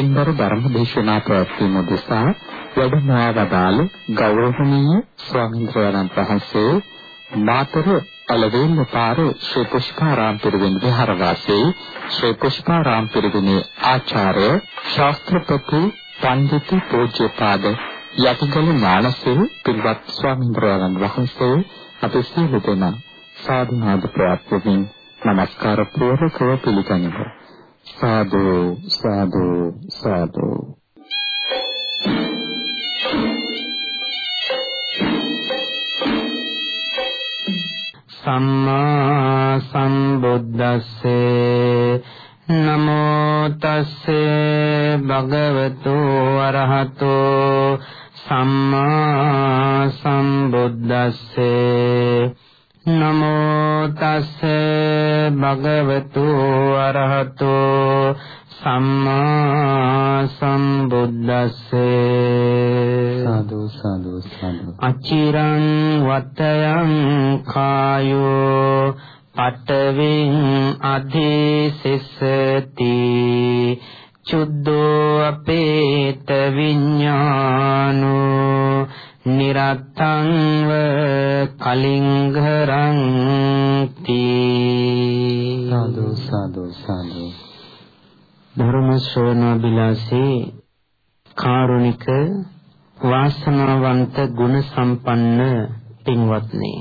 තුන්වත්නි එතෙන්දර ධර්ම දේශනා ප්‍රවත්වීම උදෙසා වැඩමවා වදාළ ගෞරවනීය ස්වාමීන් වහන්සේ මාතර අලවෙන්න පාර ශ්‍රී පුෂ්පාරාම පිරිවෙන් විහාරවාසී ශ්‍රී පුෂ්පාරාම පිරිවෙනේ ආචාර්ය ශාස්ත්‍රපති පඬිතු පූජ්‍යපාද යටිගල ඥානසිරි පින්වත් ස්වාමීන් වහන්සේ අපේ සියලු දෙනා සාදුනාද ප්‍රාර්ථනාවෙන් নমස්කාර පූර්වකව පිළිගනිමු. සාදු සාදු සාදු. සම්මා සම්බුද්දස්සේ නමෝ තස්සේ භගවතු අරහතෝ සම්මා සම්බුද්දස්සේ නමෝ තස්සේ භගවතු අරහතෝ සම්මා සම්බුද්දස්සේ සාදු සාදු සාදු. අචිරං වතයන් කායෝ පඨවින් අධිසිසති චුද්ධෝ අපේත විඥානෝ නිරත්තංව කලින්ඝරං තී සාදු සාදු සාදු ධර්ම ශ්‍රවණ බිලාසී කාරුණික වාසනාවන්ත ගුණ සම්පන්න පින්වත්නි.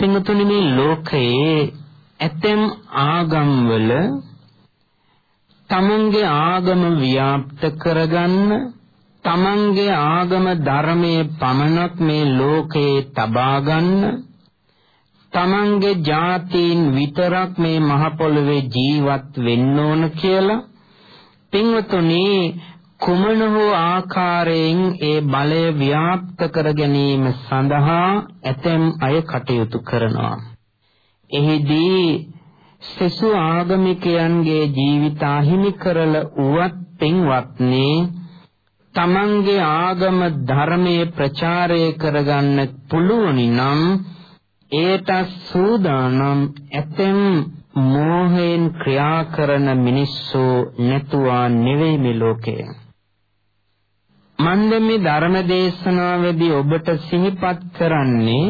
පින්තුනි මේ ලෝකයේ ඇතැම් ආගම්වල තමන්ගේ ආගම ව්‍යාප්ත කරගන්න තමන්ගේ ආගම ධර්මයේ පමණක් මේ ලෝකේ තබා ගන්න තමන්ගේ ජාතීන් විතරක් මේ මහ පොළවේ ජීවත් වෙන්න ඕන කියලා පින්වතුනි කුමන හෝ ආකාරයෙන් ඒ බලය ව්‍යාප්ත කර ගැනීම සඳහා ඇතැම් අය කටයුතු කරනවා. එහිදී සසු ආගමිකයන්ගේ ජීවිත අහිමි කරල උවත් පින්වත්නි තමන්ගේ ආගම ධර්මයේ ප්‍රචාරය කරගන්න පුළුවනි නම් ඒට සූදානම් ඇතැම් මෝහයෙන් ක්‍රියා කරන මිනිස්සු නැතුවා නෙවෙයි මේ ලෝකේ. මන්ද මේ ධර්ම දේශනාවේදී ඔබට සිහිපත් කරන්නේ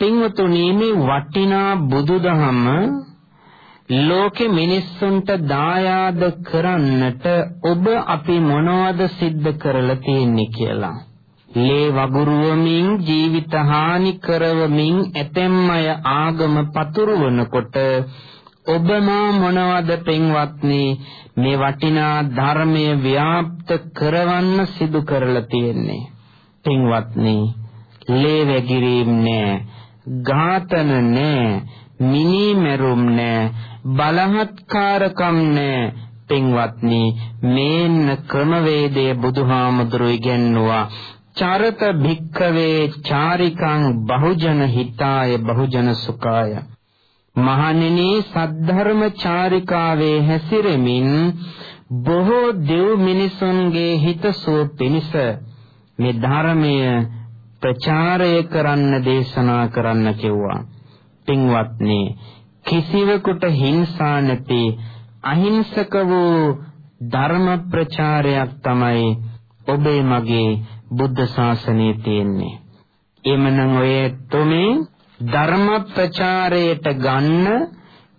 පින්වතුනි මේ වටිනා බුදුදහම ලෝකෙ මිනිස්සුන්ට දායාද කරන්නට ඔබ අපි මොනවද සිද්ධ කරලා තියෙන්නේ කියලා. ලේ වගුරුවමින් ජීවිත හානි කරවමින් ඇතැම් අය ආගම පතුරවනකොට ඔබ මා මොනවද පින්වත්නි? මේ වටිනා ධර්මයේ ව්‍යාප්ත කරවන්න සිදු කරලා තියෙන්නේ. පින්වත්නි ලේ වැගිරීම් නෑ ඝාතන නෑ මිනි මෙරුම් නෑ බලහත්කාරකම් නෑ. පින්වත්නි මේන්න ක්‍රමවේදයේ බුදුහාමුදුරු ඉගෙනුවා චරත භික්ඛවේ චාරිකං බහුජන හිතාය බහුජන සුඛාය මහණෙනි සද්ධර්ම චාරිකාවේ හැසිරෙමින් බොහෝ දෙව් මිනිසුන්ගේ හිතසුව පිණිස මේ ධර්මය ප්‍රචාරය කරන්න දේශනා කරන්න කිව්වා. පින්වත්නි කිසිවෙකුට හිංසා නැති අහිංසක වූ ධර්ම ප්‍රචාරයක් තමයි ඔබේ මගේ බුද්ධ ශාසනයේ තියෙන්නේ. එමනම් ඔය තුමේ ධර්ම ප්‍රචාරයට ගන්න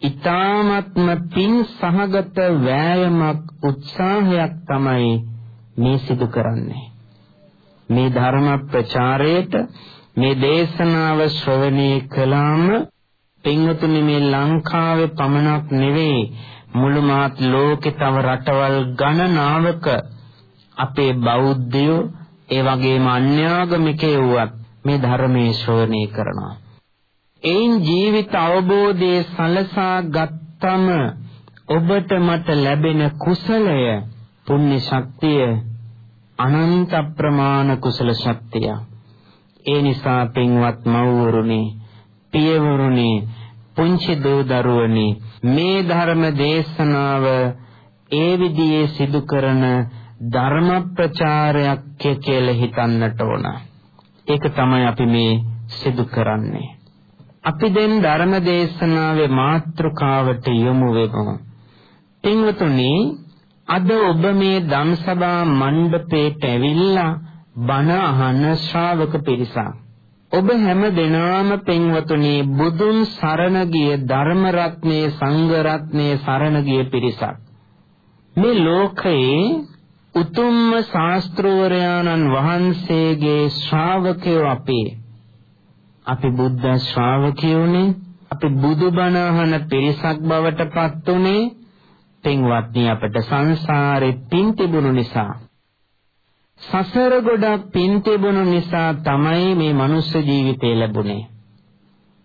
ඊ타ත්ම පින් සහගත වෑයමක් උත්සාහයක් තමයි මේ සිදු කරන්නේ. මේ ධර්ම ප්‍රචාරයට මේ දේශනාව ශ්‍රවණය කළාම පින්වතුනි මේ ලංකාවේ පමණක් නෙවෙයි මුළු මාත් ලෝකේ තව රටවල් ගණනාවක අපේ බෞද්ධයෝ ඒ වගේම අන්‍යාගමිකයෝ වුවත් මේ ධර්මයේ ශ්‍රවණය කරනවා. එයින් ජීවිත අවබෝධයේ සලසා ගත්තම ඔබට මට ලැබෙන කුසලය පුණ්‍ය ශක්තිය අනන්ත ප්‍රමාණ කුසල ශක්තිය. ඒ නිසා පින්වත් මව්වරුනි, පියවරුනි, පුංචි දූ දරුවනි මේ ධර්ම දේශනාව ඒ විදිහේ සිදු කරන ධර්ම ප්‍රචාරයක් කියලා හිතන්නට ඕන. ඒක තමයි අපි මේ සිදු කරන්නේ. අපි දැන් ධර්ම දේශනාවේ මාතෘකාවට යොමු වෙමු. පින්වතුනි අද ඔබ මේ ධම්සභා මණ්ඩපේට ඇවිල්ලා බණ අහන ශ්‍රාවක පිරිසක්. ඔබ හැම දිනම පින්වතුනි බුදුන් සරණ ගිය ධර්ම රත්නේ සංඝ රත්නේ සරණ ගිය පිරිසක්. මේ ලෝකයේ උතුම්ම ශාස්ත්‍රවරයාණන් වහන්සේගේ ශ්‍රාවකයෝ අපි. අපි බුද්ධ ශ්‍රාවකයෝනේ. අපි බුදුබණ අහන පිරිසක් බවට පත් උනේ පින්වත්නි අපට සංසාරේ පින් තිබුණු නිසා සසර ගොඩක් පින් තිබුණු නිසා තමයි මේ මනුස්ස ජීවිතය ලැබුණේ.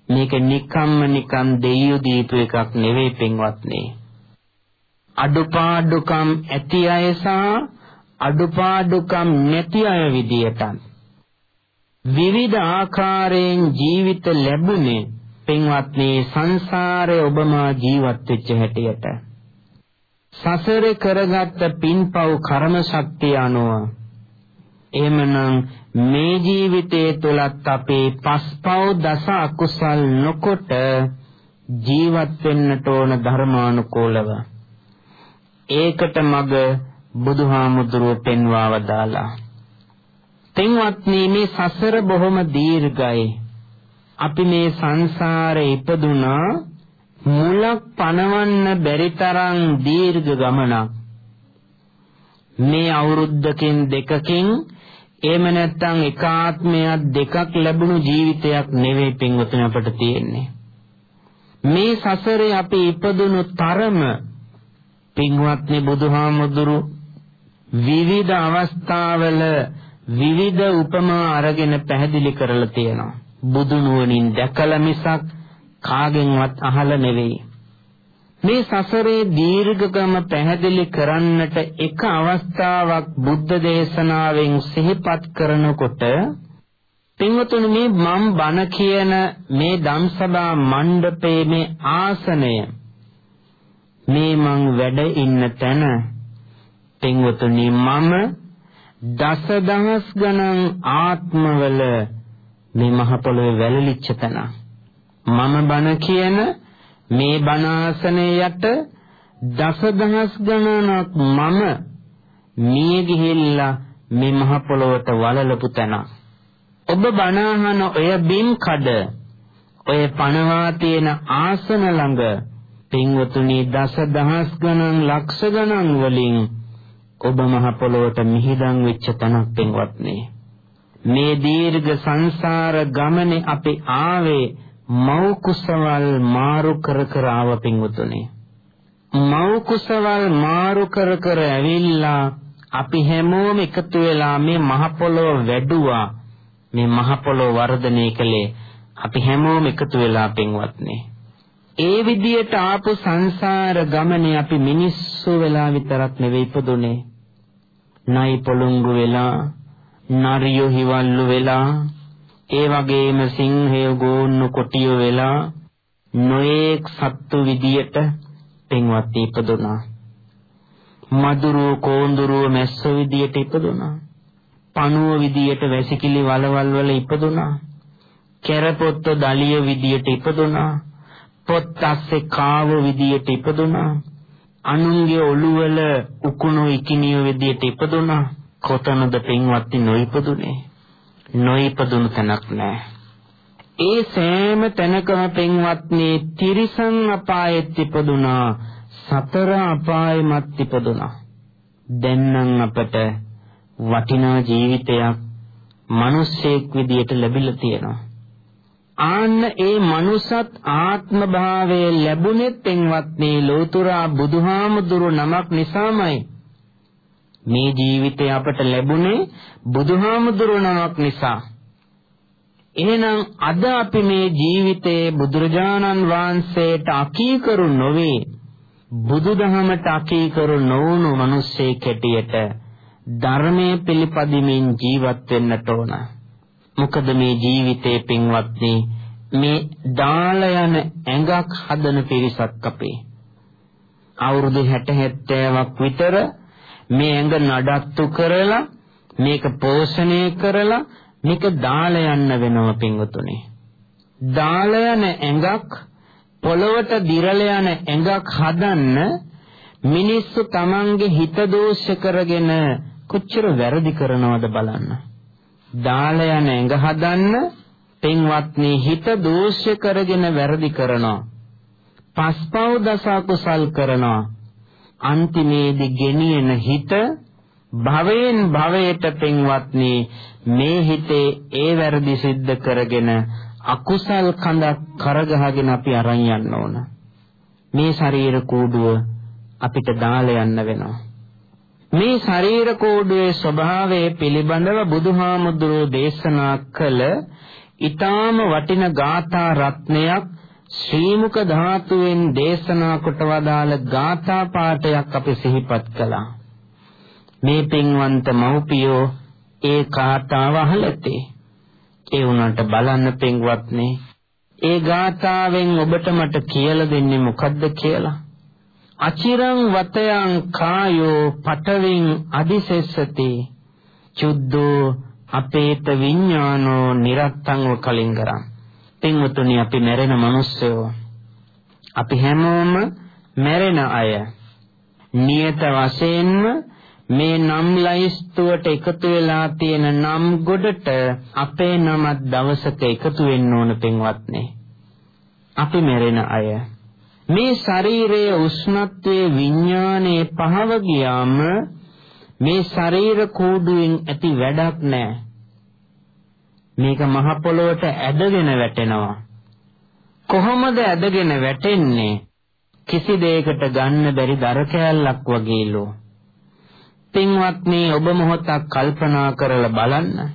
මේක නිකම්ම නිකම් දෙයියෝ දීපු එකක් නෙවෙයි පින්වත්නි. අඩුපාඩුකම් ඇති අය සහ අඩුපාඩුකම් නැති අය විදියට විවිධ ආකාරයෙන් ජීවිත ලැබුණේ පින්වත්නි සංසාරේ ඔබමා ජීවත් වෙච්ච හැටියට. සසරේ කරගත්ත පින්පව් කර්ම ශක්තිය අනුව එහෙමනම් මේ ජීවිතයේ තුලත් අපේ පස්පව් දස අකුසල් නොකොට ජීවත් වෙන්නට ඕන ධර්මානුකූලව ඒකට මග බුදුහාමුදුරුව පෙන්වා වදාලා තින්වත්නි මේ සසර බොහොම දීර්ඝයි. අපි මේ සංසාරේ ඉපදුනා මුලක් පනවන්න බැරි තරම් දීර්ඝ ගමනක්. මේ අවුරුද්දකින් දෙකකින් එහෙම නැත්නම් එක ආත්මයක් දෙකක් ලැබුණු ජීවිතයක් නෙවෙයි පින්වතුනි අපට තියෙන්නේ. මේ සසරේ අපි ඉපදුණු තරම පින්වත්නි බුදුහාමුදුරු විවිධ අවස්ථාවල විවිධ උපමා අරගෙන පැහැදිලි කරලා තියෙනවා බුදු නුවණින් දැකලා මිසක් කාගෙන්වත් අහලා නෙවෙයි. මේ සසරේ දීර්ඝකම පැහැදිලි කරන්නට එක අවස්ථාවක් බුද්ධ දේශනාවෙන් සිහිපත් කරනකොට පින්වතුනි මේ මම් බණ කියන මේ ධම්සභා මණ්ඩපයේ මේ ආසනය මේ මං වැඩ ඉන්න තැන. පින්වතුනි මම දසදහස් ගණන් ආත්මවල මේ මහ පොළොවේ වැළලිච්ච තැන. මම බණ කියන මේ බණ ආසනයේ යට දසදහස් ගණනක් මම මිය ගිහිල්ලා මේ මහ පොළොවට වලලපු තැන. ඔබ බණ අහන ඔය බිම් කඩ ඔය පනවා තියෙන ආසන ළඟ පින්වතුනි දසදහස් ගණන් ලක්ෂ ගණන් වලින් ඔබ මහ පොළොවට මිහිදන් වෙච්ච තැනක් පින්වත්නි. මේ දීර්ඝ සංසාර ගමනේ අපි ආවේ මව් කුසවල් මාරු කර කර ආව පින්වතුනි. මව් කුසවල් මාරු කර කර ඇවිල්ලා අපි හැමෝම එකතු වෙලා මේ මහ පොළොව වැඩුවා. මේ මහ පොළොව වර්ධනය කළේ අපි හැමෝම එකතු වෙලා පින්වත්නි. ඒ විදියට ආපු සංසාර ගමනේ අපි මිනිස්සු වෙලා විතරක් නෙවෙයි ඉපදුනේ. නයි පොළොංගු වෙලා නරියෝ හිවල්ලු වෙලා ඒ වගේම සිංහයෝ ගෝන්නු කොටියෝ වෙලා නොඑක් සත්තු විදියට පින්වත් ඉපදුනා මදුරුව කෝඳුරුව මැස්ස විදියට ඉපදුනා පණුව විදියට වැසිකිලි වලවල් වල ඉපදුනා කෙරපොත්ත දලිය විදියට ඉපදුනා පොත් අස්සේ කාව විදියට ඉපදුනා. අනුන්ගේ ඔළුවල උකුණු ඉකිනිය විදියට ඉපදුනා. කොතනද පින්වත්නි නොඉපදුනේ? නොඉපදුණු තැනක් නැහැ ඒ සෑම තැනකම පින්වත්නි තිරිසන් අපායෙත් ඉපදුනා. සතර අපායෙමත් ඉපදුනා. දැන් නම් අපට වටිනා ජීවිතයක් මිනිස්සෙක් විදියට ලැබිලා තියෙනවා. ආන්න ඒ මනුසත් ආත්ම භාවය ලැබුණෙත් පින්වත්නි ලෝතුරා බුදුහාමුදුරු නමක් නිසාමයි මේ ජීවිතය අපට ලැබුණේ බුදුහාමුදුරණක් නිසා. එහෙනම් අද අපි මේ ජීවිතයේ බුදුරජාණන් වහන්සේට අකීකරු නොවේ බුදුදහමට අකීකරු නොවුණු මිනිස්සෙක් හැටියට ධර්මයේ පිළිපදිමින් ජීවත් වෙන්නට ඕන. මොකද මේ ජීවිතේ පින්වත්නි මේ දාල යන ඇඟක් හදන පිරිසක් අපේ. අවුරුදු 60 70ක් විතර මේ ඇඟ නඩත්තු කරලා මේක පෝෂණය කරලා මේක දාලා යන්න වෙනව පින්වතුනි. දාලා යන ඇඟක් පොළවට දිරල යන ඇඟක් හදන්න මිනිස්සු තමන්ගේ හිත දෝෂ කරගෙන කොච්චර වැරදි කරනවද බලන්න. දාලා යන ඇඟ හදන්න පින්වත්නි හිත දෝෂ කරගෙන වැරදි කරනවා. පස්පව් දස කුසල් කරනවා. අන්තිමේදී ගෙනියන හිත භවයෙන් භවයට පින්වත්නි මේ හිතේ ඒ වැරදි සිද්ධ කරගෙන අකුසල් කඳක් කරගහගෙන අපි අරන් යන්න ඕන. මේ ශරීර කූඩුව අපිට දාලා යන්න වෙනවා. මේ ශරීර කෝඩුවේ ස්වභාවය පිළිබඳව බුදුහාමුදුරෝ දේශනා කළ ඊටාම වටින ගාථා රත්නයක් ශ්‍රීමුක ධාතුවෙන් දේශනා කොට වදාළ ගාථා පාඨයක් අපි සිහිපත් කළා. මේ පින්වන්ත මව්පියෝ ඒ කාතාව අහලතේ. ඒ උනට බලන්න පින්වත්නි. ඒ ගාථාවෙන් ඔබට මට කියලා දෙන්නේ මොකද්ද කියලා? අචිරං වතයන් කායෝ පටවින් අදිසෙස්සති චුද්ධෝ අපේත විඥානෝ නිරත්තංව කලින්ගරං පින්වතුනි අපි මැරෙන මිනිස්සයෝ අපි හැමෝම මැරෙන අය නියත වශයෙන්ම මේ නම් ලයිස්තුවට එකතු වෙලා තියෙන නම් ගොඩට අපේ නමත් දවසක එකතු වෙන්න ඕන පින්වත්නි. අපි මැරෙන අය. මේ ශරීරයේ උෂ්ණත්වයේ විඥානයේ පහව ගියාම මේ ශරීර කෝඩුවෙන් ඇති වැඩක් නැහැ. මේක මහ පොළොවට ඇදගෙන වැටෙනවා. කොහොමද ඇදගෙන වැටෙන්නේ? කිසි දෙයකට ගන්න බැරි දර කෑල්ලක් වගේලෝ. පින්වත්නි ඔබ මොහොතක් කල්පනා කරලා බලන්න.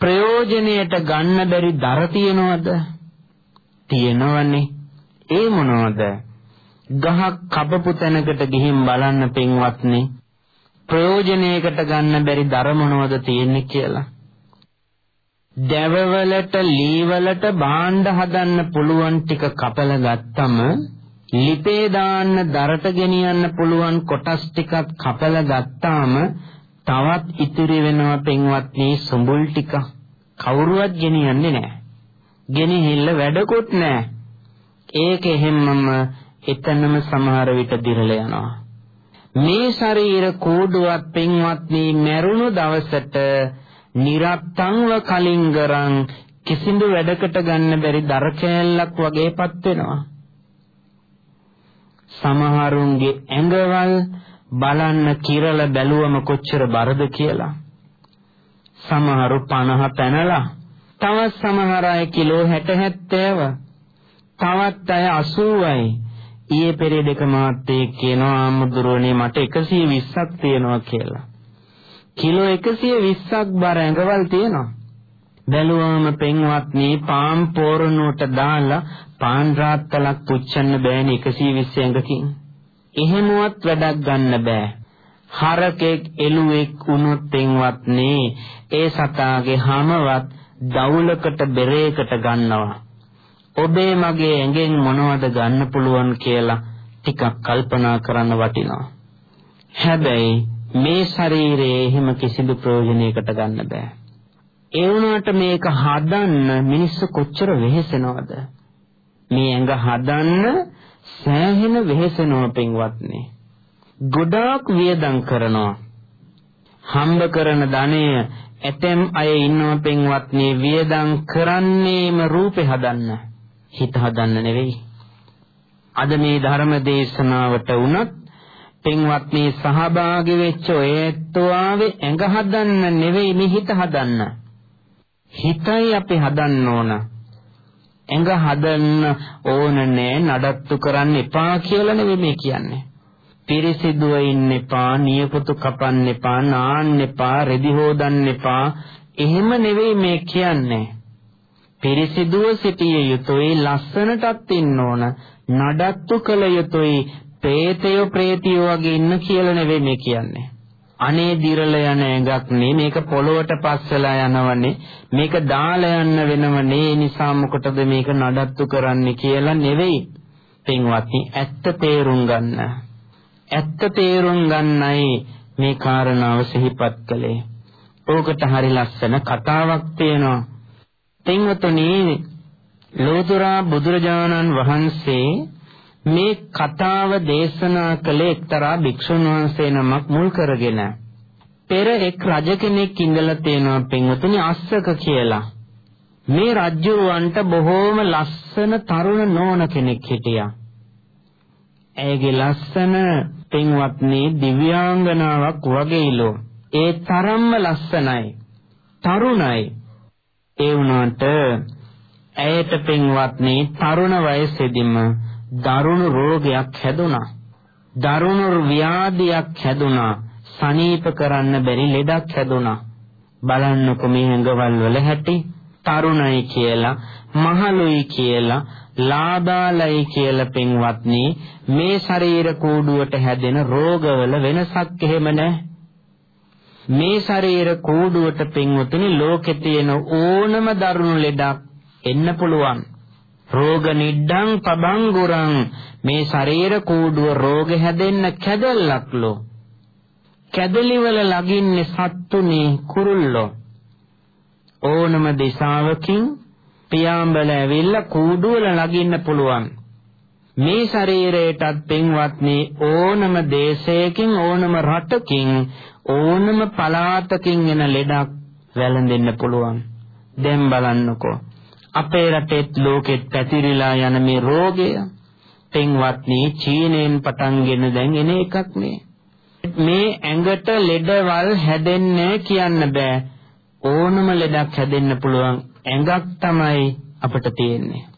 ප්‍රයෝජනයට ගන්න බැරි දර තියනවද? තියනවනේ. ඒ මොනවද? ගහක් කපපු තැනකට ගිහින් බලන්න පින්වත්නි. ප්‍රයෝජනයකට ගන්න බැරි දර මොනවද තියෙන්නේ කියලා. දැවවලට ලීවලට භාණ්ඩ හදන්න පුළුවන් ටික කපලා ගත්තම ලිපේ දාන්න දරට ගෙනියන්න පුළුවන් කොටස් ටිකක් කපලා ගත්තාම තවත් ඉතිරි වෙනවා පින්වත්නි සුඹුල් ටික කවුරුවත් ගෙනියන්නේ නැහැ. ගෙනහිල්ල වැඩකුත් නැහැ. ඒක එහෙම්මම එතනම සමහර විට දිරල යනවා. මේ ශරීර කෝඩුවත් පින්වත්නි මැරුණු දවසට නිරත්තංව කලින්ගරන් කිසිදු වැඩකට ගන්න බැරි දර කෑල්ලක් වගේපත් වෙනවා. සමහරුන්ගේ ඇඟවල් බලන්න කිරල බැලුවම කොච්චර බරද කියලා. සමහරු 50 පැනලා තවත් සමහර අය කිලෝ 60 70 තවත් අය 80යි. ඊයේ පෙරේදක මාත්තේ කියනවා ආමුදුරෝනේ මට 120ක් තියෙනවා කියලා. කිලෝ 120ක් බර ඇඟවල් තියෙනවා. බැලුවම පෙන්වත්නි පාම් පෝරණුවට දාලා පාන් රාත්තලක් පුච්චන්න බෑනේ 120 ඇඟකින්. එහෙමවත් වැඩක් ගන්න බෑ. හරකෙක් එළුවෙක් වුණොත් පෙන්වත්නි ඒ සතාගේ හැමවත් දවුලකට බෙරේකට ගන්නවා. ඔබේ මගේ ඇඟෙන් මොනවද ගන්න පුළුවන් කියලා ටිකක් කල්පනා කරන්න වටිනවා. හැබැයි මේ ශරීරයේ එහෙම කිසිදු ප්‍රයෝජනයකට ගන්න බෑ. ඒ වුණාට මේක හදන්න මිනිස්සු කොච්චර වෙහෙසෙනවද? මේ ඇඟ හදන්න සෑහෙන වෙහෙසෙනවා පින්වත්නි. ගොඩාක් වියදම් කරනවා. හම්බ කරන ධනය ඇතැම් අය ඉන්නව පින්වත්නි වියදම් කරන්නේම රූපේ හදන්න. හිත හදන්න නෙවෙයි. අද මේ ධර්ම දේශනාවට වුණත් පින්වත්නි සහභාගී වෙච්ච ඔය ඇත්තෝ ආවේ ඇඟ හදන්න නෙවෙයි මේ හිත හදන්න. හිතයි අපි හදන්න ඕන. ඇඟ හදන්න ඕන නෑ නඩත්තු කරන්න එපා කියලා නෙවෙයි මේ කියන්නේ. පිරිසිදුව ඉන්න එපා, නියපොතු කපන්න එපා, නාන්න එපා, රෙදි හොදන්න එපා. එහෙම නෙවෙයි මේ කියන්නේ. පිරිසිදුව සිටිය යුතුයි ලස්සනටත් ඉන්න ඕන නඩත්තු කළ යුතුයි പ്രേතය ප්‍රේතියෝ වගේ ඉන්න කියලා නෙවෙයි මේ කියන්නේ. අනේ දිරල යන ඇඟක් නේ මේක පොළොවට පස්සලා යනවනේ මේක දාලා යන්න වෙනවනේ නිසා මොකටද මේක නඩත්තු කරන්නේ කියලා නෙවෙයි. පින්වත්නි ඇත්ත තේරුම් ගන්න. ඇත්ත තේරුම් ගන්නයි මේ කාරණාව සිහිපත් කළේ. ඕකට හරි ලස්සන කතාවක් තියෙනවා. පින්වතුනි ලෝතුරා බුදුරජාණන් වහන්සේ මේ කතාව දේශනා කළේ එක්තරා භික්ෂුන් වහන්සේ නමක් මුල් කරගෙන. පෙර එක් රජ කෙනෙක් ඉඳලා තියෙනවා පින්වතුනි අස්සක කියලා. මේ රජුවන්ට බොහෝම ලස්සන තරුණ නෝන කෙනෙක් හිටියා. ඇයගේ ලස්සන පින්වත්නි දිව්‍යාංගනාවක් වගේලෝ. ඒ තරම්ම ලස්සනයි. තරුණයි. ඒ වුණාට ඇයට පින්වත්නි තරුණ වයසේදීම දරුණු රෝගයක් හැදුනා. දරුණු ව්‍යාධියක් හැදුනා. සනීප කරන්න බැරි ලෙඩක් හැදුනා. බලන්නකො මේ ඇඟවල් වල හැටි තරුණයි කියලා මහලුයි කියලා ලාදාලයි කියලා පින්වත්නි මේ ශරීර කූඩුවට හැදෙන රෝගවල වෙනසක් එහෙම නැහැ. මේ ශරීර කූඩුවට පින්වතුනි ලෝකේ තියෙන ඕනම දරුණු ලෙඩක් එන්න පුළුවන්. රෝග නිඩ්ඩං පබංගුරං මේ ශරීර කූඩුව රෝග හැදෙන්න කැදල්ලක්ලෝ. කැදලිවල ලගින්නේ සත්තුනේ කුරුල්ලෝ. ඕනම දිශාවකින් පියාඹල ඇවිල්ලා කූඩුවල ලගින්න පුළුවන්. මේ ශරීරයටත් පින්වත්නි ඕනම දේශයකින් ඕනම රටකින් ඕනම පළාතකින් එන ලෙඩක් වැළඳෙන්න පුළුවන්. දැන් බලන්නකෝ. අපේ රටෙත් ලෝකෙත් පැතිරිලා යන මේ රෝගය පින්වත්නි චීනෙන් පටන්ගෙන දැන් එන එකක් නේ. මේ ඇඟට ලෙඩවල් හැදෙන්නේ කියන්න බෑ. ඕනම ලෙඩක් හැදෙන්න පුළුවන් ඇඟක් තමයි අපිට තියෙන්නේ.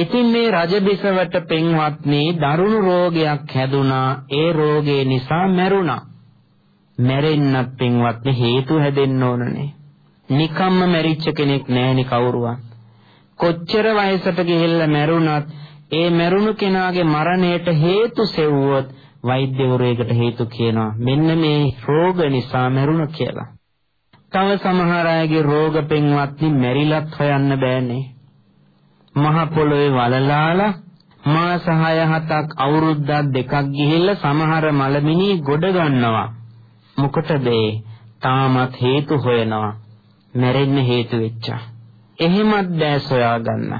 ඉතින් මේ රජබිසවට පින්වත්නි දරුණු රෝගයක් හැදුනා. ඒ රෝගේ නිසා මැරුණා. මැරෙන්නත් පින්වත්නි හේතු හැදෙන්න ඕනනේ. නිකම්ම මැරිච්ච කෙනෙක් නෑනේ කවුරුවත්. කොච්චර වයසට ගිහිල්ලා මැරුණත් ඒ මැරුණු කෙනාගේ මරණයට හේතු සෙව්වොත් වෛද්‍යවරයෙකුට හේතු කියනවා මෙන්න මේ රෝග නිසා මැරුණ කියලා. තව සමහර අයගේ රෝග පින්වත්නි මැරිලත් හොයන්න බෑනේ. මහ පොළොවේ වලලාලා මාස 6 7ක් අවුරුද්දක් දෙකක් ගිහිල්ලා සමහර මලමිනී ගොඩ ගන්නවා. මොකටද තාමත් හේතු හොයනවා. මැරෙන්න හේතු වෙච්චා. එහෙමත් බෑ සොයා ගන්න.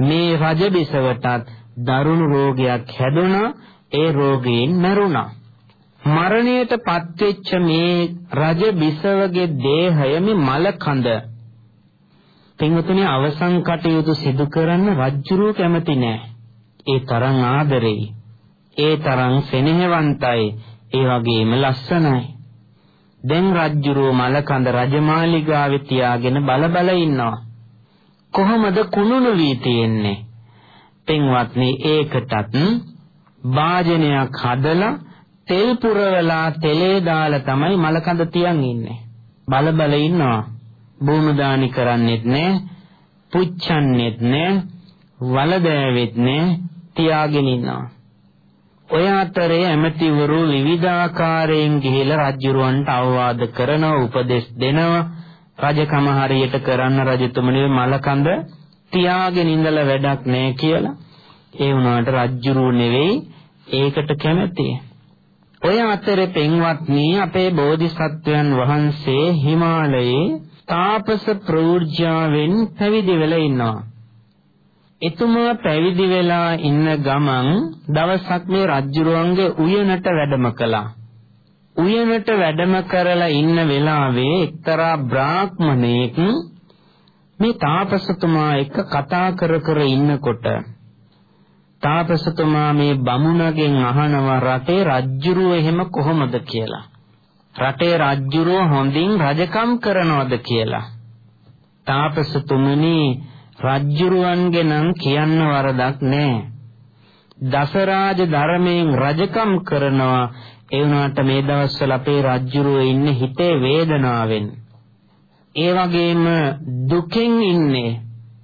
මේ රජ බිසවටත් දරුණු රෝගයක් හැදුණා. ඒ රෝගයෙන් මැරුණා. මරණයට පත්වෙච්ච මේ රජ බිසවගේ දේහය මේ මල කඳ පින්වතුනි අවසන් කටයුතු සිදු කරන්න රජ්ජුරුව කැමති නෑ. ඒ තරම් ආදරෙයි. ඒ තරම් සෙනෙහවන්තයි. ඒ වගේම ලස්සනයි. දැන් රජ්ජුරුව මලකඳ රජමාලිගාවේ තියාගෙන බල බල ඉන්නවා. කොහොමද කුණුණු වී තියෙන්නේ? පින්වත්නි ඒකටත් වාජනයක් හදලා තෙල් පුරවලා තෙලේ දාලා තමයි මලකඳ තියන් ඉන්නේ. බල බල ඉන්නවා. භූමදානි කරන්නෙත් නෑ, පුච්චන්නෙත් නෑ, වලදෑවෙත් නෑ, තියාගෙන ඉන්නවා. ඔය අතරේ ඇමතිවරු විවිධාකාරයෙන් ගිහිලා රජුරවන්ට අවවාද කරනවා, උපදෙස් දෙනවා. රජකම හරියට කරන්න රජතුමනි මලකඳ තියාගෙන ඉඳලා වැඩක් නෑ කියලා. ඒ වුණාට රජ්ජුරුව නෙවෙයි ඒකට කැමැති. ඔය අතරේ පෙන්වත්නි අපේ බෝධිසත්වයන් වහන්සේ හිමාලයේ තාපස ප්‍රවෘජ්‍යාවෙන් පැවිදි වෙලා ඉන්නවා. එතුමා පැවිදි වෙලා ඉන්න ගමන් දවසක් මේ රජ්ජුරුවන්ගේ උයනට වැඩම කළා. උයනට වැඩම කරලා ඉන්න වෙලාවේ එක්තරා බ්‍රාහ්මණයෙක් මේ තාපසතුමා එක්ක කතා කර කර ඉන්නකොට තාපසතුමා මේ බමුණගෙන් අහනවා රටේ රජ්ජුරුව එහෙම කොහොමද කියලා. රටේ රජ්ජුරුව හොඳින් රජකම් කරනවද කියලා. තාපසතුමනි රජ්ජුරුවන්ගේ නම් කියන්න වරදක් නැහැ. දසරාජ ධර්මයෙන් රජකම් කරනවා ඒ වුණාට මේ දවස්වල අපේ රජ්ජුරුව ඉන්නේ හිතේ වේදනාවෙන්. ඒ වගේම දුකෙන් ඉන්නේ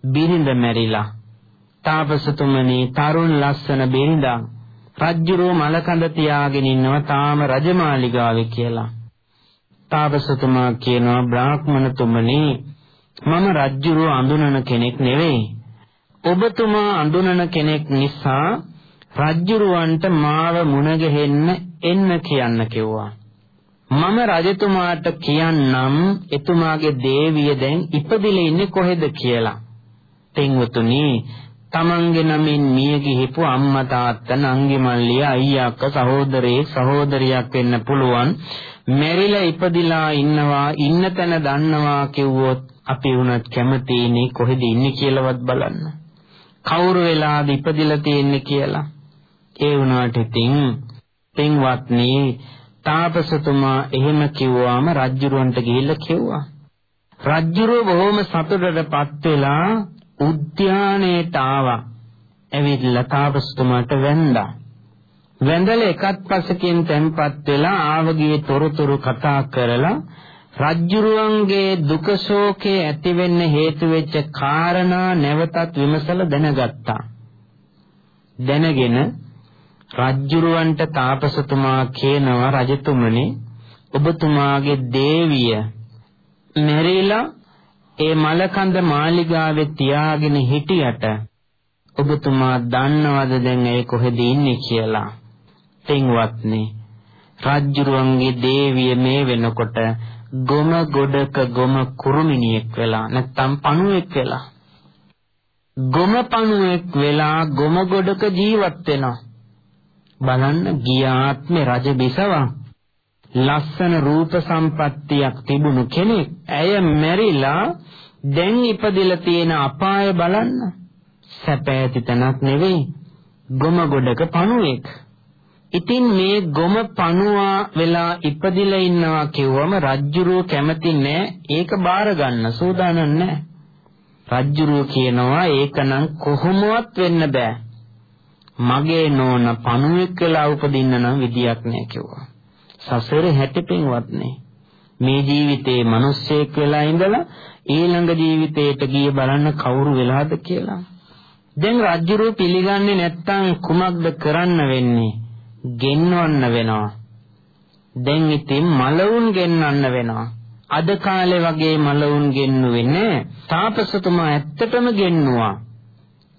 බිරිඳ මැරිලා. තාපසතුමනි තරුණ ලස්සන බිරිඳක් රජ්ජුරුව මලකඳ තියාගෙන ඉන්නවා තාම රජමාලිගාවේ කියලා. තාපසතුමා කියනවා බ්‍රාහ්මණතුමනි මම රජ්ජුරුව අඳුනන කෙනෙක් නෙවෙයි. ඔබතුමා අඳුනන කෙනෙක් නිසා රජ්ජුරුවන්ට මාව මුණ ගැහෙන්න එන්න කියන්න කිව්වා. මම රජතුමාට කියන්නම් එතුමාගේ දේවිය දැන් ඉපදිලා ඉන්නේ කොහෙද කියලා. පින්වතුනි තමන්ගේ නමින් මිය ගිහිපු අම්මා තාත්තා නංගි මල්ලිය අයියා අක්කා සහෝදරේ සහෝදරියක් වෙන්න පුළුවන්. මෙරිලා ඉපදිලා ඉන්නවා ඉන්න තැන දන්නවා කිව්වොත් අපි වුණත් කැමතිනේ කොහෙද ඉන්නේ කියලාවත් බලන්න. කවුරු වෙලාද ඉපදිලා තියෙන්නේ කියලා? ඒ වුණාට ඉතින් පින්වත්නි තාපසතුමා එහෙම කිව්වාම රජ්ජුරුවන්ට ගිහිල්ලා කිව්වා. රජ්ජුරුව බොහොම සතුටටපත් වෙලා උද්‍යානයට ආවා. ඇවිල්ලා තාපසතුමාට වැඳා. වැඳලා එකත් පසකින් තැන්පත් වෙලා ආවගේ තොරතුරු කතා කරලා රජ්ජුරුවන්ගේ දුක ශෝකේ ඇති වෙන්න හේතු වෙච්ච කාරණා නැවතත් විමසලා දැනගත්තා. දැනගෙන රජ්ජුරුවන්ට තාපසතුමා කියනවා රජතුමනි ඔබතුමාගේ දේවිය මෙරිලා ඒ මලකඳ මාලිගාවේ තියාගෙන හිටියට ඔබතුමා දන්නවද දැන් ඒ කොහෙද ඉන්නේ කියලා? පින්වත්නි රාජ්‍යරුවන්ගේ දේවිය මේ වෙනකොට ගොම ගොඩක ගොම කුරුමිනියෙක් වෙලා නැත්තම් පණුවෙක් වෙලා. ගොම පණුවෙක් වෙලා ගොම ගොඩක ජීවත් වෙනවා. බලන්න ගියාත්මේ රජ බිසවා ලස්සන රූප සම්පත්තියක් තිබුණු කෙනෙක් ඇය මැරිලා දැන් ඉපදිලා තියෙන අපාය බලන්න. සැප ඇති තැනක් නෙවෙයි ගොම ගොඩක පණුවෙක්. ඉතින් මේ ගොම පණුවා වෙලා ඉපදිලා ඉන්නවා කිව්වම රජ්ජුරුව කැමති නෑ ඒක බාර ගන්න සූදානම් නෑ. රජ්ජුරුව කියනවා ඒකනම් කොහොමවත් වෙන්න බෑ. මගේ නෝන පණුවෙක් වෙලා උපදින්න නම් විදියක් නෑ කිව්වා. සසර හැටපින්වත්නේ මේ ජීවිතේ මිනිස්සෙක් වෙලා ඉඳලා ඊළඟ ජීවිතේට ගිය බලන්න කවුරු වෙලාද කියලා. දැන් රජුරු පිළිගන්නේ නැත්තම් කුමක්ද කරන්න වෙන්නේ? ගෙන්වන්න වෙනවා. දැන් ඉතින් මලවුන් ගෙන්නන්න වෙනවා. අද කාලේ වගේ මලවුන් ගෙන්නුවේ නෑ. තාපසතුමා ඇත්තටම ගෙන්නුවා.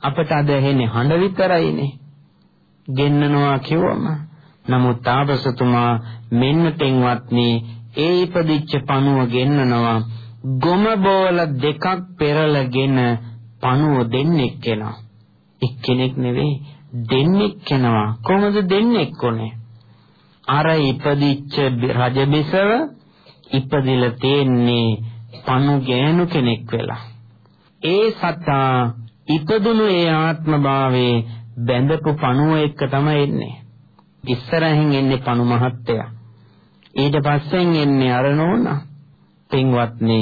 අපට අද ඇහෙන්නේ හඬ විතරයිනේ. ගෙන්නනවා කිව්වම. නමුත් තාපසතුමා මෙන්න තෙන්වත්නි ඒ ඉපදිච්ච පණුව ගෙන්නනවා. ගොම බෝල දෙකක් පෙරලගෙන පණුව දෙන්නෙක් කෙනා. එක්කෙනෙක් නෙවෙයි දෙන්නෙක් කෙනවා. කොහොමද දෙන්නෙක් කොනේ අර ඉපදිච්ච රජබිසව ඉපදිලා තියෙන්නේ පණු ගෑනු කෙනෙක් වෙලා. ඒ සතා ඉපදුණු ඒ ආත්ම භාවයේ බැඳපු පණුව එක්ක තමයි එන්නේ. ඉස්සරහින් එන්නේ පණු මහත්තයා. ඊට පස්සෙන් එන්නේ අර නෝනා. පින්වත්නි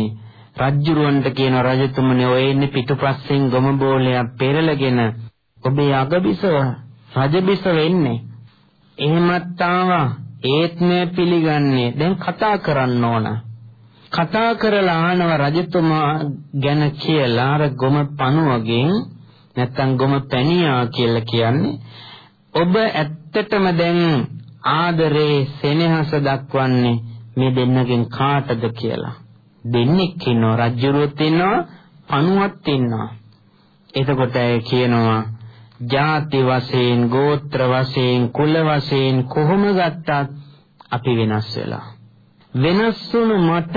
රජ්ජුරුවන්ට කියන රජතුමනි ඔය එන්නේ පිටුපස්සෙන් ගොම බෝලයක් පෙරලගෙන ඔබේ අගබිසව රජබිස වෙන්නේ. එහෙමත් ආවා ඒත් මේ පිළිගන්නේ දැන් කතා කරන්න ඕන. කතා කරලා ආනව රජතුමා ගැන කියලා අර ගොම පණුවගෙන් නැත්තම් ගොම පැණියා කියලා කියන්නේ ඔබ ඇත්තටම දැන් ආදරේ සෙනෙහස දක්වන්නේ මේ දෙන්නගෙන් කාටද කියලා. දෙන්නෙක් ඉන්නවා රජ්ජුරුවත් ඉන්නවා පණුවත් ඉන්නවා. එතකොට ඇය කියනවා ಜಾති වශයෙන් ගෝත්‍ර වශයෙන් කුල වශයෙන් කොහොම ගත්තත් අපි වෙනස් වෙලා. වෙනස් වුණු මට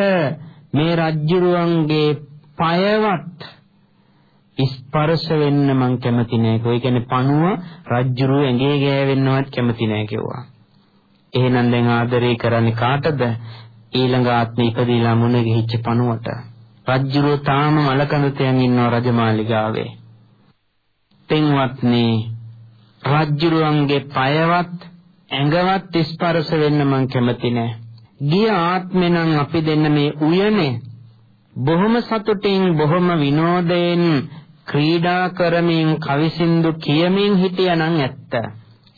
මේ රජ්ජුරුවන්ගේ පයවත් ස්පර්ශ වෙන්න මං කැමති නෑ. ඒ කියන්නේ පණුව රජ්ජුරුව ඇඟේ ගෑවෙන්නවත් කැමති නෑ කිව්වා. එහෙනම් දැන් ආදරේ කරන්නේ කාටද? ඊළඟ ආත්මේ ඉපදීලා මුණ ගිහිච්ච පණුවට. රජ්ජුරුව තාම මලකඳතයන් ඉන්නවා රජමාලිගාවේ. පින්වත්නි රජ්ජුරුවන්ගේ පයවත් ඇඟවත් ස්පර්ශ වෙන්න මං කැමති නෑ. ගිය ආත්මේ නම් අපි දෙන්න මේ උයනේ බොහොම සතුටින් බොහොම විනෝදයෙන් ක්‍රීඩා කරමින් කවිසින්දු කියමින් හිටියානම් ඇත්ත.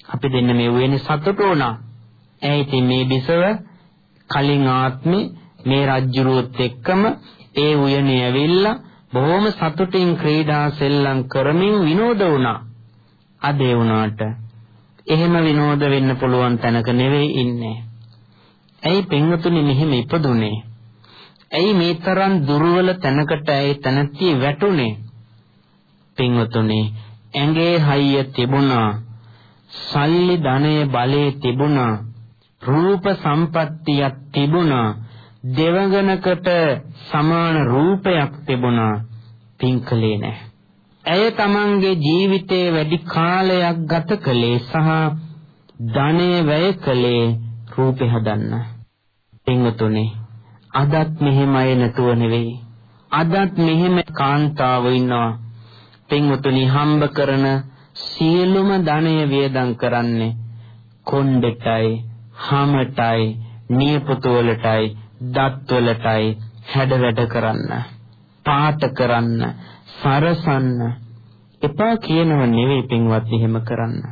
අපි දෙන්න මේ වෙන්නේ සතුට උනා. ඒ ඉතින් මේ බිසව කලින් ආත්මේ මේ රජ්ජුරුවත් එක්කම ඒ උයනේ ඇවිල්ලා බොහොම සතුටින් ක්‍රීඩා සෙල්ලම් කරමින් විනෝද වුණා. අද ඒ වුණාට එහෙම විනෝද වෙන්න පුළුවන් තැනක නෙවෙයි ඉන්නේ. ඇයි පින්වතුනි මෙහෙම ඉපදුනේ? ඇයි මේ තරම් දුර්වල තැනකට ඇයි තනත්ටි වැටුනේ? පින්වතුනි ඇඟේ හයිය තිබුණා සල්ලි ධනය බලේ තිබුණා රූප සම්පත්තියක් තිබුණා දෙවඟනකට සමාන රූපයක් තිබුණා පින්කලේ නැහැ ඇය තමන්ගේ ජීවිතයේ වැඩි කාලයක් ගත කළේ සහ ධනය වැය කළේ රූපේ හදන්න. පින්වතුනි අදත් මෙහෙම අය නැතුව නෙවෙයි. අදත් මෙහෙම කාන්තාව ඉන්නවා. පින්වතුනි හම්බ කරන සියලුම ධනය වියදම් කරන්නේ කොණ්ඩෙටයි, හමටයි, නියපොතු වලටයි, දත් වලටයි හැඩ වැඩ කරන්න. පාට කරන්න, සරසන්න. එපා කියනව නෙවෙයි පින්වත් එහෙම කරන්න.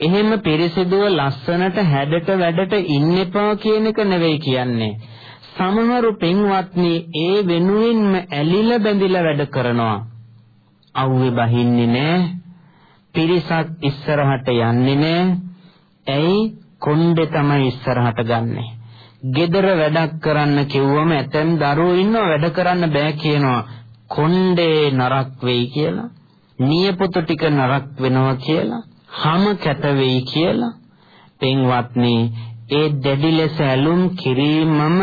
එහෙම පිරිසිදුව ලස්සනට හැඩට වැඩට ඉන්න එපා කියන එක නෙවෙයි කියන්නේ. සමහරු පින්වත්නි ඒ වෙනුවෙන්ම ඇලිලා බැඳිලා වැඩ කරනවා. අවුවේ බහින්නේ නැහැ. පිරිසක් ඉස්සරහට යන්නේ නැහැ. ඇයි කොණ්ඩේ තමයි ඉස්සරහට ගන්නෙ. gedara වැඩක් කරන්න කිව්වම ඇතැම් දරුවෝ ඉන්නව වැඩ කරන්න බෑ කියනවා. කොණ්ඩේ නරක් වෙයි කියලා. නියපොතු ටික නරක් වෙනවා කියලා. හම කැත වෙයි කියලා. පින්වත්නි ඒ දැඩි ලෙස ඇලුම් කිරීමම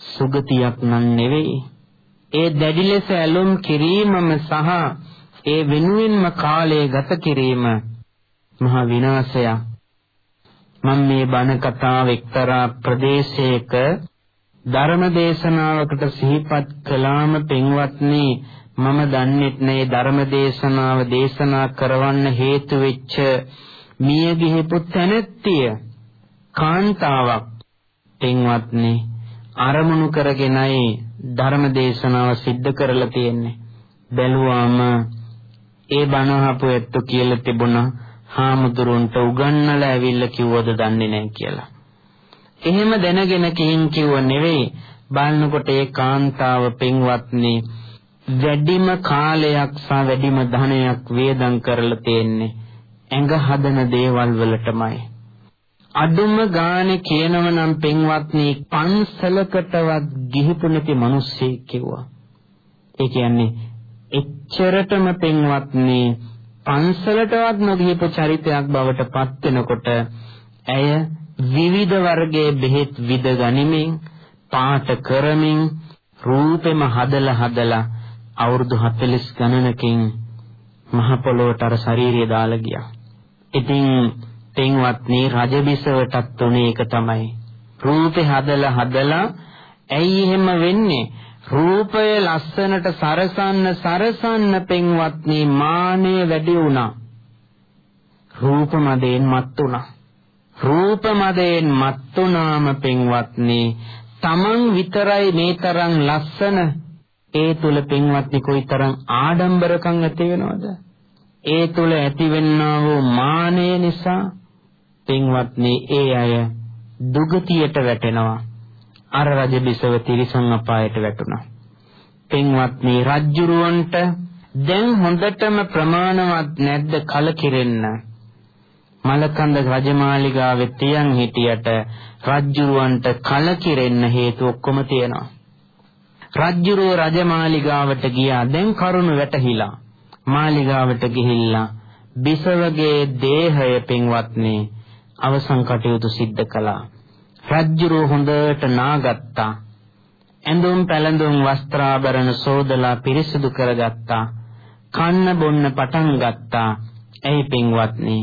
සුගතියක් නන් නෙවෙයි. ඒ දැඩි ලෙස ඇලුම් කිරීමම සහ ඒ වෙනුවෙන්ම කාලය ගත කිරීම මහ විනාශයක්. මම මේ බණ කතාව එක්තරා ප්‍රදේශයක ධර්ම දේශනාවකට සිහිපත් කළාම පින්වත්නි මම දන්නේත් නෑ ධර්ම දේශනාව දේශනා කරවන්න හේතු වෙච්ච මිය ගිහිපු තැනැත්තිය කාන්තාවක් පින්වත්නි අරමුණු කරගෙනයි ධර්ම දේශනාව සිද්ධ කරලා තියෙන්නේ. බැලුවාම ඒ බණ අහපු ඇත්තු කියලා තිබුණා හාමුදුරුන්ට උගන්නලා ඇවිල්ලා කිව්වද දන්නේ නැහැ කියලා. එහෙම දැනගෙන කියින් කිව්ව නෙවෙයි බලනකොට ඒ කාන්තාව පින්වත්නි වැඩිම කාලයක් සහ වැඩිම ධනයක් වේදම් කරලා තියෙන්නේ ඇඟ හදන දේවල් වලටමයි. අඩුම ගානේ කියනව නම් පින්වත්නි පන්සලකටවත් ගිහිපු නැති මිනිස්සෙක් කිව්වා. ඒ කියන්නේ එච්චරටම පින්වත්නි පන්සලටවත් නොගිහිපු චරිතයක් බවට පත් වෙනකොට ඇය විවිධ වර්ගයේ බෙහෙත් විද ගනිමින් පාට කරමින් රූපෙම හදලා හදලා අවුරුදු 40 ගණනකින් මහ පොළොවට අර ශාරීරිය දාලා ගියා. ඉතින් පින්වත්නි රජබිසවටත් උනේ ඒක තමයි. රූපේ හදලා හදලා ඇයි එහෙම වෙන්නේ? රූපය ලස්සනට සරසන්න සරසන්න පින්වත්නි මානෙ වැඩි වුණා. රූප මදයෙන් මත් වුණා. රූප මදයෙන් මත් වුණාම පින්වත්නි තමන් විතරයි මේ තරම් ලස්සන ඒ තුල පින්වත්නි කොයිතරම් ආඩම්බරකම් ඇති වෙනවද? ඒ තුල ඇතිවෙනා වූ මානය නිසා පින්වත්නි ඒ අය දුගතියට වැටෙනවා. අර රජ බිසව තිරිසන් අපායට වැටුණා. පින්වත්නි රජ්ජුරුවන්ට දැන් හොඳටම ප්‍රමාණවත් නැද්ද කලකිරෙන්න? මලකන්ද රජමාලිගාවේ තියන් හිටියට රජ්ජුරුවන්ට කලකිරෙන්න හේතු ඔක්කොම තියෙනවා. රජ්ජුරුව රජමාලිගාවට ගියා දැන් කරුණ වැටහිලා. මාලිගාවට ගිහිල්ලා බිසවගේ දේහය පින්වත්නි අවසන් කටයුතු සිද්ධ කළා. රජ්ජුරුව හොඳට නාගත්තා. ඇඳුම් පැළඳුම් වස්ත්‍රාභරණ සෝදලා පිරිසිදු කරගත්තා. කන්න බොන්න පටන් ගත්තා. එයි පින්වත්නි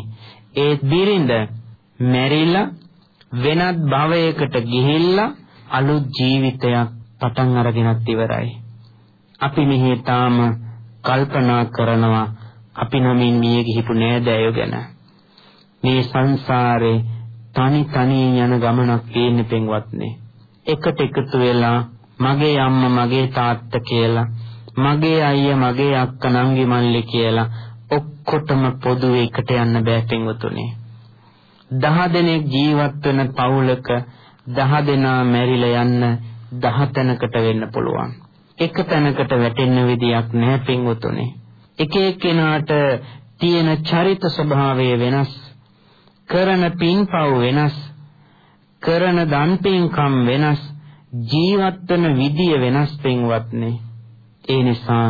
ඒ බිරිඳ මැරිලා වෙනත් භවයකට ගිහිල්ලා අලුත් ජීවිතයක් පටන් අරගෙනත් ඉවරයි. අපි මෙහි තාම කල්පනා කරනවා අපි නමින් මිය ගිහිපු නෑදෑයෝ ගැන. මේ සංසාරේ තනි තනි යන ගමනක් තියෙන්නේ පින්වත්නි. එකට එකතු වෙලා මගේ අම්මා මගේ තාත්තා කියලා මගේ අයියා මගේ අක්කා නංගි මල්ලි කියලා ඔක්කොටම පොදුවේ එකට යන්න බෑ පින්වතුනි. දහ දෙනෙක් ජීවත් වෙන පවුලක දහ දෙනා මැරිලා යන්න දහ තැනකට වෙන්න පුළුවන්. එක තැනකට වැටෙන්න විදියක් නැහැ පින්වතුනි. එක එක්කෙනාට තියෙන චරිත ස්වභාවය වෙනස්. කරන පින්පව් වෙනස් කරන දන් පින්කම් වෙනස් ජීවත් වෙන විදිය වෙනස් පින්වත්නි ඒ නිසා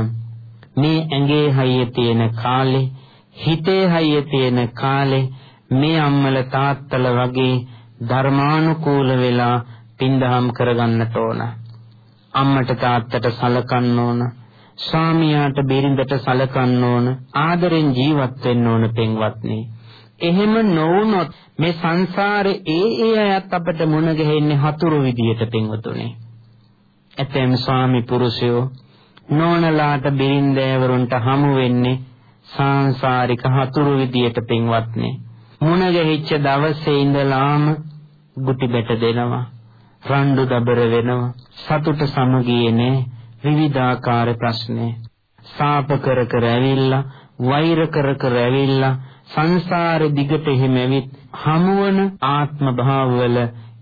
මේ ඇඟේ හයිය තියෙන කාලේ හිතේ හයිය තියෙන කාලේ මේ අම්මල තාත්තල වගේ ධර්මානුකූල වෙලා පින්දහම් කරගන්නට ඕන අම්මට තාත්තට සලකන්න ඕන ස්වාමියාට බිරිඳට සලකන්න ඕන ආදරෙන් ජීවත් වෙන්න ඕන පින්වත්නි. එහෙම නොවුනොත් මේ සංසාරේ ඒ ඒ අයත් අපට මුණ ගැහෙන්නේ හතුරු විදියට පින්වතුනි. ඇතැම් ස්වාමි පුරුෂයෝ නෝනලාට බිරින්දෑවරුන්ට හමු වෙන්නේ සාංශාරික හතුරු විදියට පින්වත්නි. මුණ ගැහිච්ච දවසේ ඉඳලාම ගුටි බැට දෙනවා. රණ්ඩු දබර වෙනවා. සතුට සමගියේ නේ විවිධාකාර ප්‍රශ්නේ. සාප කර කර ඇවිල්ලා වෛර කර කර ඇවිල්ලා සංසාර දිගට එහෙම ඇවිත් හමුවන ආත්ම භාවවල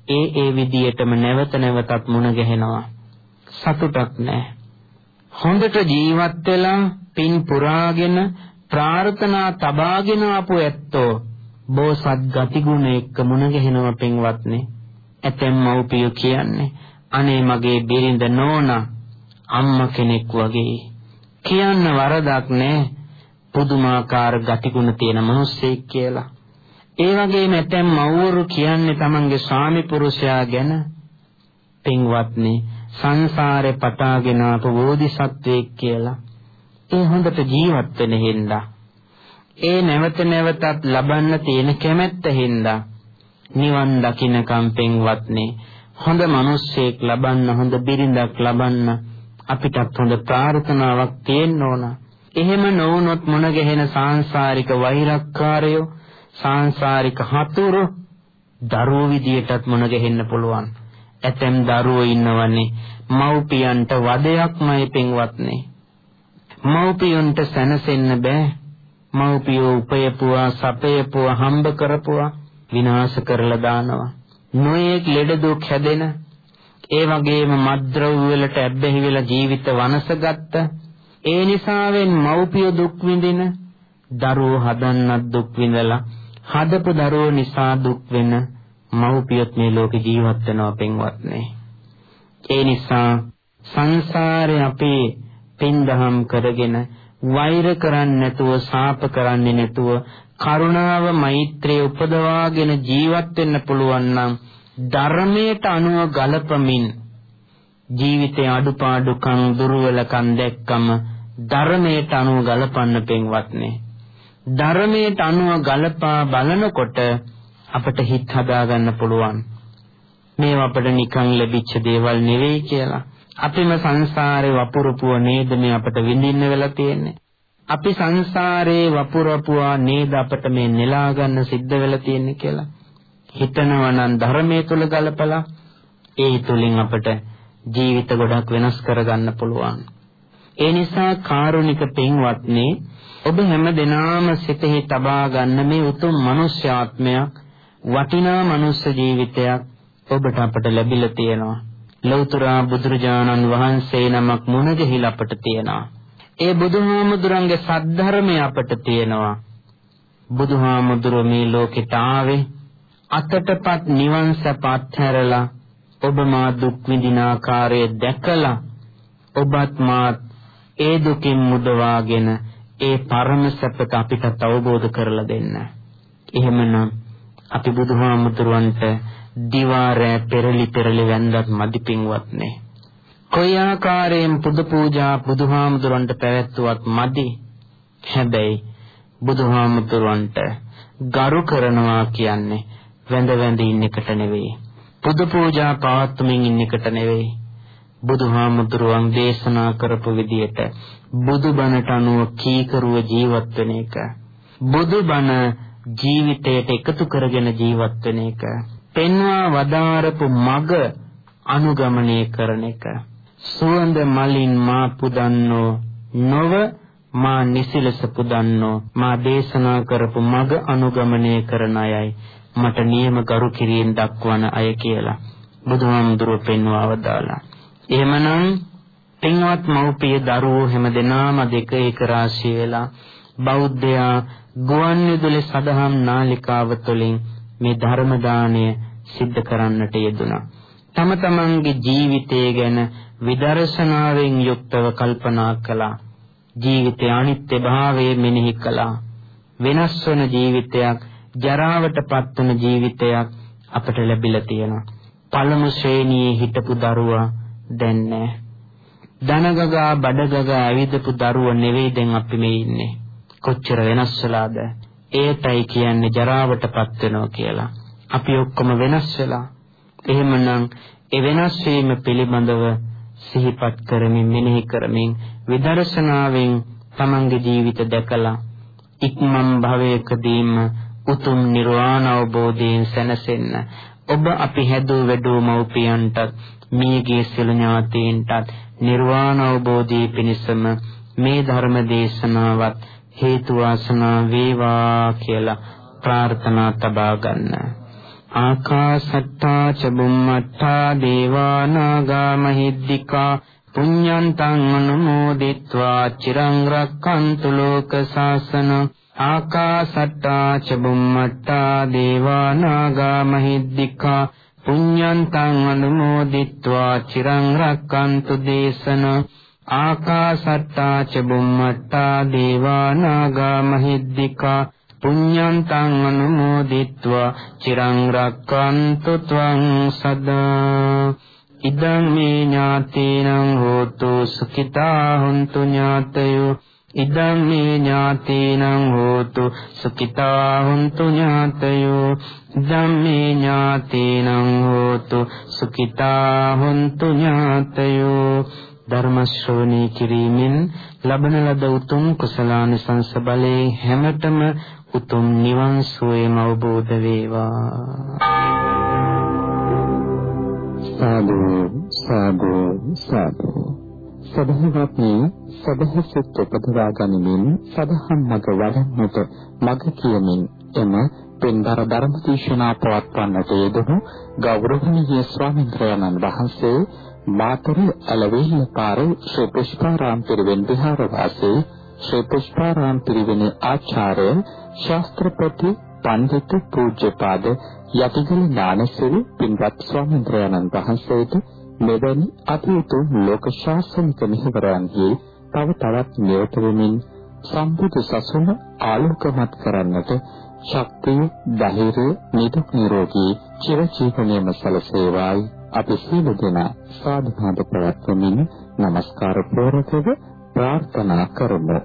ඒ ඒ විදියටම නැවත නැවතත් මුණ ගැහෙනවා. සතුටක් නැහැ. හොඳට ජීවත් වෙලා පින් පුරාගෙන ප්‍රාර්ථනා තබාගෙන ආපු ඇත්තෝ බෝසත් ගතිගුණ එක්ක මුණ ගැහෙනවා පින්වත්නි. ඇතැම් මව්පියෝ කියන්නේ අනේ මගේ බිරිඳ නෝනා අම්මා කෙනෙක් වගේ කියන්න වරදක් නෑ පුදුමාකාර ගතිගුණ තියෙන මිනිස්සෙක් කියලා. ඒ වගේම ඇතැම් මව්වරු කියන්නේ තමන්ගේ ස්වාමි පුරුෂයා ගැන පින්වත්නි සංසාරේ පටාගෙන ආපු බෝධිසත්වෙක් කියලා. ඒ හොඳට ජීවත් වෙන හින්දා ඒ නැවත නැවතත් ලබන්න තියෙන කැමැත්ත හින්දා නිවන් දකින්නකම් පින්වත්නි හොඳ මිනිස්සෙක් ලබන්න හොඳ බිරිඳක් ලබන්න අපිටත් හොඳ ප්‍රාර්ථනාවක් තියෙන්න ඕන. එහෙම නොවුනොත් මොන ගැහෙන සාංශාරික වෛරක්කාරයෝ සාංශාරික හතුරු දරුවෝ විදියටත් මොන ගැහෙන්න පුළුවන්. ඇතැම් දරුවෝ ඉන්නවනේ මව්පියන්ට වදයක්මයි පින්වත්නි. මව්පියන්ට සැනසෙන්න බෑ. මව්පියෝ උපයපුවා, සපයපුවා, හම්බ කරපුවා විනාශ කරලා දානවා. නොයේක් ලෙඩ දුක් හැදෙන ඒ වගේම මද්ද්‍රව්‍ය වලට ඇබ්බැහි වෙලා ජීවිත වනසගත්ත ඒ නිසාවෙන් මව්පිය දුක් විඳින දරුවෝ හදන්නත් දුක් විඳලා හදපු දරුවෝ නිසා දුක් වෙන මව්පියොත් මේ ලෝකේ ජීවත් වෙනවා පින්වත්නි. ඒ නිසා සංසාරේ අපේ පින්දහම් කරගෙන වෛර කරන්නේ නැතුව සාප කරන්නේ නැතුව කරුණාව මෛත්‍රිය උපදවාගෙන ජීවත් වෙන්න පුළුවන් නම් ධර්මයට අනුව ගලපමින් ජීවිතයේ අඩුපාඩුකම් දුර්වලකම් දැක්කම ධර්මයට අනුව ගලපන්න පෙන්වත්නේ ධර්මයට අනුව ගලපා බලනකොට අපට හිත හදාගන්න පුළුවන් මේවා අපිට නිකන් ලැබිච්ච දේවල් නෙවෙයි කියලා අපිම සංසාරේ වපුරපුව නේද මේ අපට විඳින්න වෙලා තියෙන්නේ. අපි සංසාරේ වපුරපුවා නේද අපට මේ නෙලා ගන්න සිද්ධ වෙලා තියෙන්නේ කියලා. හිතනවා නම් ධර්මයේ තුල ගලපලා ඒ තුලින් අපට ජීවිත ගොඩක් වෙනස් කරගන්න පුළුවන්. ඒ නිසා කාරුණික පින්වත්නි ඔබ හැම දිනාම සිතෙහි තබා ගන්න මේ උතුම් මනුෂ්‍යාත්මයක් වටිනා මනුෂ්‍ය ජීවිතයක් ඔබට අපට ලැබිලා තියෙනවා. ලෞතර බුදුරජාණන් වහන්සේ නමක් මුණ ගැහිලා අපට තියෙනවා. ඒ බුදුහාමුදුරන්ගේ සද්ධර්මය අපට තියෙනවා. බුදුහාමුදුරුව මේ ලෝකෙට ආවේ අතටපත් නිවන් සැප අත්හැරලා ඔබ මා දුක් විඳින ආකාරය දැකලා ඔබත් මාත් ඒ දුකින් මුදවාගෙන ඒ පරම සැපත අපිට අවබෝධ කරලා දෙන්න. එහෙමනම් අපි බුදුහාමුදුරන්ට දිවා රෑ පෙරලි පෙරලි වැන්දත් මදි පින්වත්නේ. කොයි ආකාරයෙන් පුද පූජා බුදුහාමුදුරන්ට පැවැත්වුවත් මදි. හැබැයි බුදුහාමුදුරන්ට ගරු කරනවා කියන්නේ වැඳ වැඳ ඉන්න එකට නෙවෙයි. පුද පූජා පවත්වමින් ඉන්න එකට නෙවෙයි. බුදුහාමුදුරුවන් දේශනා කරපු විදියට බුදුබණට අනුව කීකරුව ජීවත් වෙන එක. බුදුබණ ජීවිතයට එකතු කරගෙන ජීවත් වෙන එක. පෙන්වා වදාරපු මග අනුගමනය කරන එක සුවඳ මලින් මා පුදන්නෝ නොව මා නිසිලස පුදන්නෝ මා දේශනා කරපු මග අනුගමනය කරන අයයි මට නියම ගරු කිරීම දක්වන අය කියලා බුදුහාමුදුරුව පෙන්වා වදාලා එහෙමනම් පින්වත් මව්පිය දරුවෝ හැමදෙනාම දෙක එක රාශිය වෙලා බෞද්ධයා ගුවන් විදුලි සදහම් නාලිකාව තුළින් මේ ධර්ම දාණය සිද්ධ කරන්නට යෙදුණා. තම තමන්ගේ ජීවිතය ගැන විදර්ශනාවෙන් යුක්තව කල්පනා කළා. ජීවිතයේ අනිත්‍ය භාවය මෙනෙහි කළා. වෙනස් වන ජීවිතයක්, ජරාවට පත්වන ජීවිතයක් අපට ලැබිලා තියෙනවා. පළමු ශ්‍රේණියේ හිටපු දරුවා දැන් නැහැ. දනගගා බඩගගා ඇවිදපු දරුව නෙවෙයි දැන් අපි මේ ඉන්නේ. කොච්චර වෙනස් වෙලාද? ඒටයි කියන්නේ ජරාවටපත් වෙනවා කියලා. අපි ඔක්කොම වෙනස් වෙලා. එහෙමනම් ඒ වෙනස් වීම පිළිබඳව සිහිපත් කරමින් මෙනෙහි කරමින් විදර්ශනාවෙන් තමන්ගේ ජීවිත දැකලා ඉක්මන් භවයකදීම උතුම් නිර්වාණ අවබෝධයෙන් සැනසෙන්න ඔබ අපි හැදූ වැඩූ මව්පියන්ටත් මියගේ සිළු ඥාතීන්ටත් නිර්වාණ අවබෝධය පිණිසම මේ ධර්ම දේශනාවත් හේතු වාසනා වේවා කියලා ප්‍රාර්ථනා තබා ගන්න. ආකාසත්තා ච බුම්මත්තා දේවා නාග මහිද්దికා පුඤ්ඤන්තං අනුමෝදිත්වා චිරං රක්ඛන්තු ලෝක සාසනං ආකාසට්ටා ච බුම්මට්ටා දේවා නාග මහිද්దికා පුඤ්ඤන්තං අනුමෝදිත්වා චිරං රක්칸තු දේශන ආකාසට්ටා ච බුම්මට්ටා දේවා නාග මහිද්దికා පුඤ්ඤන්තං අනුමෝදිත්වා චිරං රක්칸තු ත්වං සදා ඉදං මේ ඥාතේනං හෝතු සුඛිතා හොන්තු ඥාතයෝ ඉදං මේ ඥාතීනං හෝතු සුඛිතා හොන්තු ඥාතයෝ। ඉදං මේ ඥාතීනං හෝතු සුඛිතා හොන්තු ඥාතයෝ। ධර්ම ශ්‍රවණී කිරීමෙන් ලබන ලද උතුම් කුසලානිසංස බලයෙන් හැමතෙම උතුම් නිවන් සුවයම අවබෝධ වේවා। සාදු සාදු සාදු। සදහවත්නි සදහසිත උපදවා ගනිමින් සදහම් මඟ වඩන්නට මඟ කියමින් එම පෙන්බර ධර්ම දේශනා පවත්වන්නට යෙදුණු ගෞරවනීය ස්වාමීන් වහන්සේ මාතර ඇලවෙහිල පාර ශ්‍රී පුෂ්පාරාම පිරිවෙන් විහාරවාසී ශ්‍රී පුෂ්පාරාම පිරිවෙනේ ආචාර්ය ශාස්ත්‍රපති පඬිතු පූජ්‍යපාද යටිගල ඥානසිරි පින්වත් ස්වාමීන් වහන්සේට මෙවැනි අතිඋතුම් ලෝක ශාසනික මෙහෙවරන්හි තව තවත් නියත වෙමින් සම්බුදු සසුන ආලෝකමත් කරන්නට ශක්තිය, ධෛර්යය, නිදුක් නිරෝගී චිර ජීවනයේම සැලසේවායි. අපි සියලු දෙනා සාදුනාද ප්‍රවත්වමින් নমස්කාර පූර්වකව ප්‍රාර්ථනා කරමු.